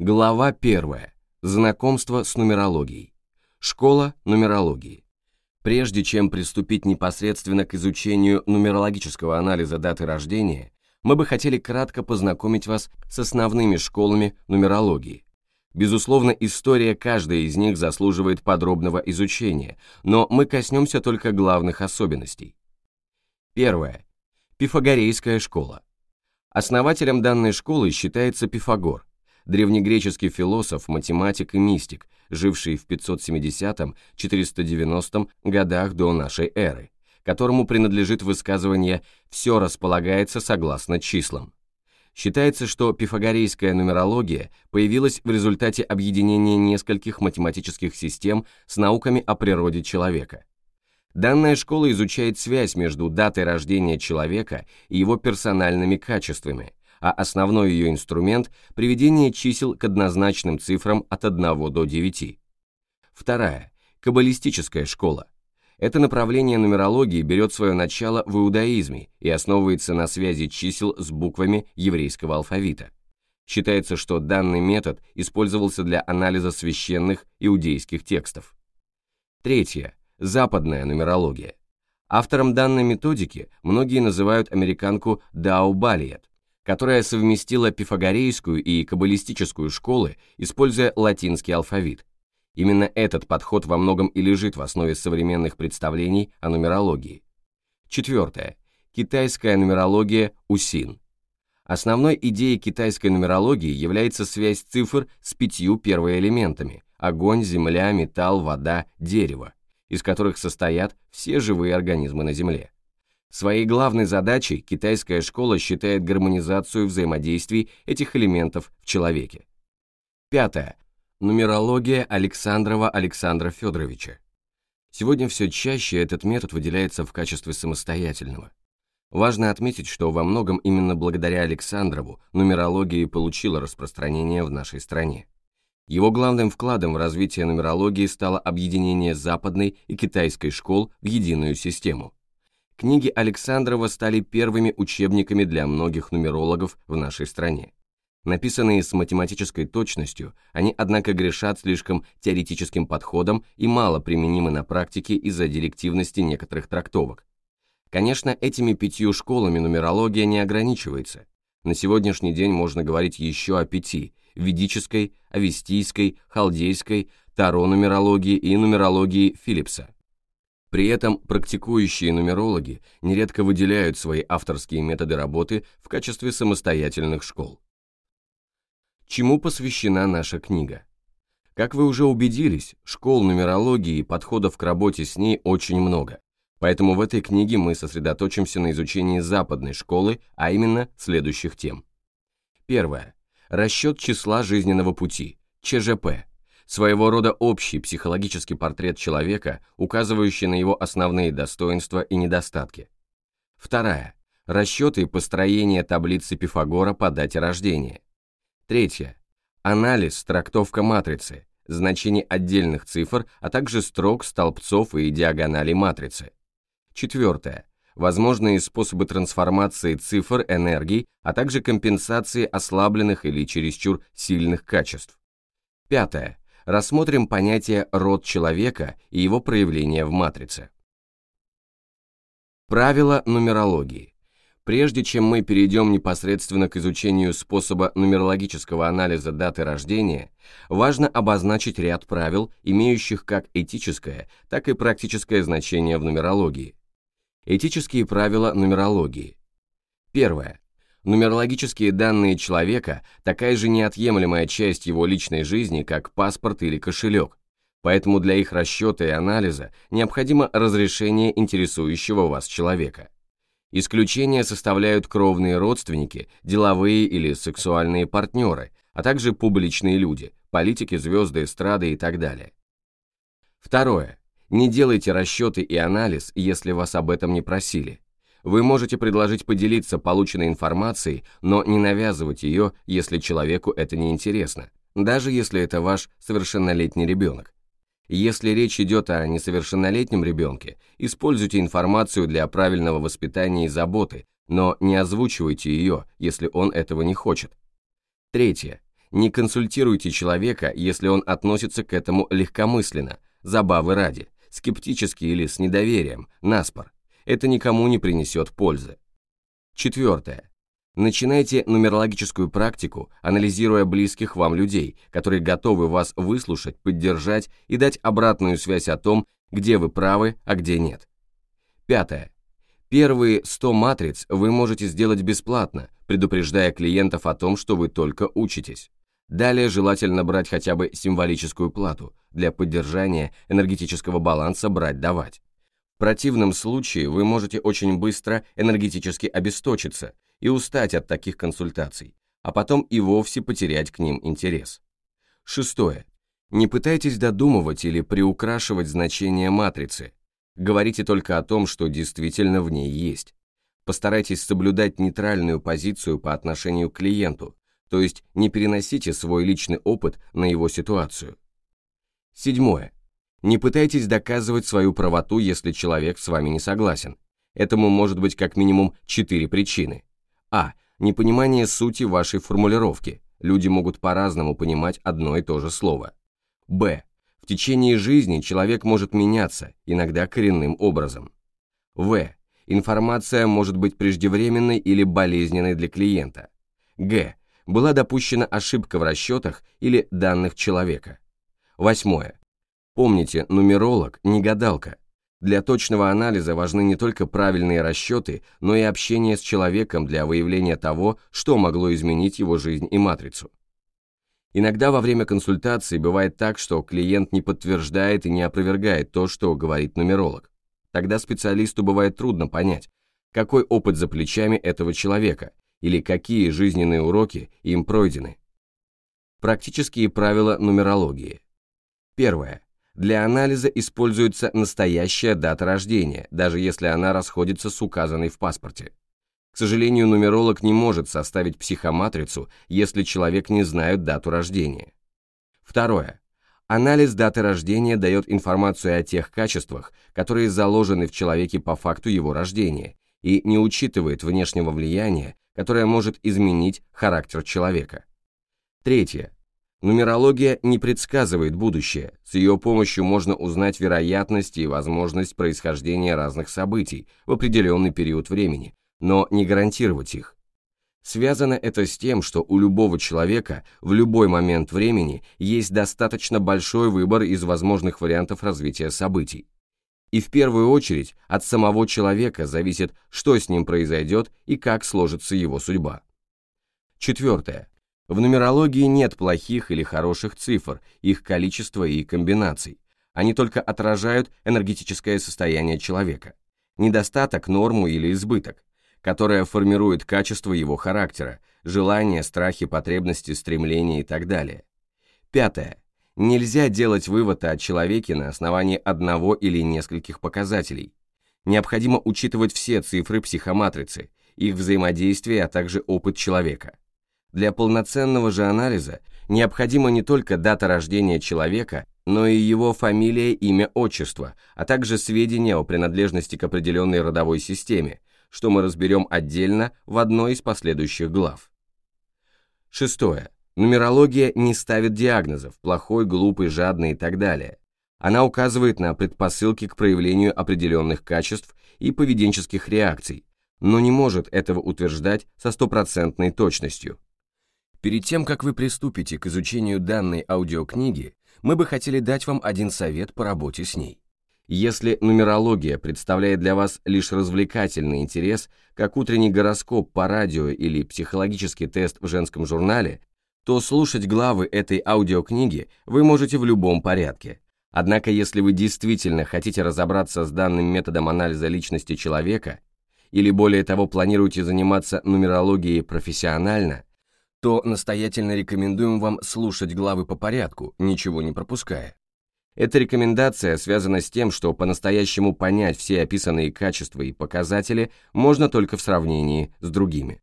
Глава 1. Знакомство с нумерологией. Школа нумерологии. Прежде чем приступить непосредственно к изучению нумерологического анализа даты рождения, мы бы хотели кратко познакомить вас с основными школами нумерологии. Безусловно, история каждой из них заслуживает подробного изучения, но мы коснемся только главных особенностей. Первое. Пифагорейская школа. Основателем данной школы считается Пифагор, древнегреческий философ, математик и мистик, живший в 570-490 годах до нашей эры, которому принадлежит высказывание «все располагается согласно числам». Считается, что пифагорейская нумерология появилась в результате объединения нескольких математических систем с науками о природе человека. Данная школа изучает связь между датой рождения человека и его персональными качествами, а основной ее инструмент – приведение чисел к однозначным цифрам от 1 до 9. Вторая – каббалистическая школа. Это направление нумерологии берет свое начало в иудаизме и основывается на связи чисел с буквами еврейского алфавита. Считается, что данный метод использовался для анализа священных иудейских текстов. Третье – западная нумерология. Автором данной методики многие называют американку Дау Балиет, которая совместила пифагорейскую и каббалистическую школы, используя латинский алфавит. Именно этот подход во многом и лежит в основе современных представлений о нумерологии. Четвертое. Китайская нумерология УСИН. Основной идеей китайской нумерологии является связь цифр с пятью первоэлементами – огонь, земля, металл, вода, дерево, из которых состоят все живые организмы на Земле. Своей главной задачей китайская школа считает гармонизацию взаимодействий этих элементов в человеке. Пятое. Нумерология Александрова Александра Федоровича. Сегодня все чаще этот метод выделяется в качестве самостоятельного. Важно отметить, что во многом именно благодаря Александрову нумерология получила распространение в нашей стране. Его главным вкладом в развитие нумерологии стало объединение западной и китайской школ в единую систему – Книги Александрова стали первыми учебниками для многих нумерологов в нашей стране. Написанные с математической точностью, они, однако, грешат слишком теоретическим подходом и мало применимы на практике из-за директивности некоторых трактовок. Конечно, этими пятью школами нумерология не ограничивается. На сегодняшний день можно говорить еще о пяти – ведической, авестийской, халдейской, таро-нумерологии и нумерологии Филлипса. При этом практикующие нумерологи нередко выделяют свои авторские методы работы в качестве самостоятельных школ. Чему посвящена наша книга? Как вы уже убедились, школ нумерологии и подходов к работе с ней очень много. Поэтому в этой книге мы сосредоточимся на изучении западной школы, а именно следующих тем. Первое. Расчет числа жизненного пути, ЧЖП, своего рода общий психологический портрет человека, указывающий на его основные достоинства и недостатки. Вторая. Расчеты и построение таблицы Пифагора по дате рождения. Третье. Анализ, трактовка матрицы, значений отдельных цифр, а также строк, столбцов и диагоналей матрицы. Четвертое. Возможные способы трансформации цифр, энергий, а также компенсации ослабленных или чересчур сильных качеств. Пятое рассмотрим понятие «род человека» и его проявление в матрице. Правила нумерологии. Прежде чем мы перейдем непосредственно к изучению способа нумерологического анализа даты рождения, важно обозначить ряд правил, имеющих как этическое, так и практическое значение в нумерологии. Этические правила нумерологии. Первое. Нумерологические данные человека – такая же неотъемлемая часть его личной жизни, как паспорт или кошелек, поэтому для их расчета и анализа необходимо разрешение интересующего вас человека. Исключения составляют кровные родственники, деловые или сексуальные партнеры, а также публичные люди, политики, звезды, эстрады и так далее. Второе. Не делайте расчеты и анализ, если вас об этом не просили. Вы можете предложить поделиться полученной информацией, но не навязывать ее, если человеку это не интересно, даже если это ваш совершеннолетний ребенок. Если речь идет о несовершеннолетнем ребенке, используйте информацию для правильного воспитания и заботы, но не озвучивайте ее, если он этого не хочет. Третье. Не консультируйте человека, если он относится к этому легкомысленно, забавы ради, скептически или с недоверием, наспор. Это никому не принесет пользы. Четвертое. Начинайте нумерологическую практику, анализируя близких вам людей, которые готовы вас выслушать, поддержать и дать обратную связь о том, где вы правы, а где нет. Пятое. Первые 100 матриц вы можете сделать бесплатно, предупреждая клиентов о том, что вы только учитесь. Далее желательно брать хотя бы символическую плату, для поддержания энергетического баланса брать-давать. В противном случае вы можете очень быстро энергетически обесточиться и устать от таких консультаций, а потом и вовсе потерять к ним интерес. Шестое. Не пытайтесь додумывать или приукрашивать значение матрицы. Говорите только о том, что действительно в ней есть. Постарайтесь соблюдать нейтральную позицию по отношению к клиенту, то есть не переносите свой личный опыт на его ситуацию. Седьмое. Не пытайтесь доказывать свою правоту, если человек с вами не согласен. Этому может быть как минимум четыре причины. А. Непонимание сути вашей формулировки. Люди могут по-разному понимать одно и то же слово. Б. В течение жизни человек может меняться, иногда коренным образом. В. Информация может быть преждевременной или болезненной для клиента. Г. Была допущена ошибка в расчетах или данных человека. Восьмое. Помните, нумеролог не гадалка. Для точного анализа важны не только правильные расчеты, но и общение с человеком для выявления того, что могло изменить его жизнь и матрицу. Иногда во время консультации бывает так, что клиент не подтверждает и не опровергает то, что говорит нумеролог. Тогда специалисту бывает трудно понять, какой опыт за плечами этого человека или какие жизненные уроки им пройдены. Практические правила нумерологии. Первое. Для анализа используется настоящая дата рождения, даже если она расходится с указанной в паспорте. К сожалению, нумеролог не может составить психоматрицу, если человек не знает дату рождения. Второе. Анализ даты рождения дает информацию о тех качествах, которые заложены в человеке по факту его рождения, и не учитывает внешнего влияния, которое может изменить характер человека. Третье. Нумерология не предсказывает будущее, с ее помощью можно узнать вероятность и возможность происхождения разных событий в определенный период времени, но не гарантировать их. Связано это с тем, что у любого человека в любой момент времени есть достаточно большой выбор из возможных вариантов развития событий. И в первую очередь от самого человека зависит, что с ним произойдет и как сложится его судьба. Четвертое. В нумерологии нет плохих или хороших цифр, их количество и комбинаций. Они только отражают энергетическое состояние человека. Недостаток, норму или избыток которая формирует качество его характера, желания, страхи, потребности, стремления и так далее. Пятое. Нельзя делать вывод о человеке на основании одного или нескольких показателей. Необходимо учитывать все цифры психоматрицы, их взаимодействие, а также опыт человека. Для полноценного же анализа необходима не только дата рождения человека, но и его фамилия, имя, отчество, а также сведения о принадлежности к определенной родовой системе, что мы разберем отдельно в одной из последующих глав. Шестое. Нумерология не ставит диагнозов плохой, глупый, жадный и так далее. Она указывает на предпосылки к проявлению определенных качеств и поведенческих реакций, но не может этого утверждать со стопроцентной точностью. Перед тем, как вы приступите к изучению данной аудиокниги, мы бы хотели дать вам один совет по работе с ней. Если нумерология представляет для вас лишь развлекательный интерес, как утренний гороскоп по радио или психологический тест в женском журнале, то слушать главы этой аудиокниги вы можете в любом порядке. Однако, если вы действительно хотите разобраться с данным методом анализа личности человека, или более того планируете заниматься нумерологией профессионально, то настоятельно рекомендуем вам слушать главы по порядку, ничего не пропуская. Эта рекомендация связана с тем, что по-настоящему понять все описанные качества и показатели можно только в сравнении с другими.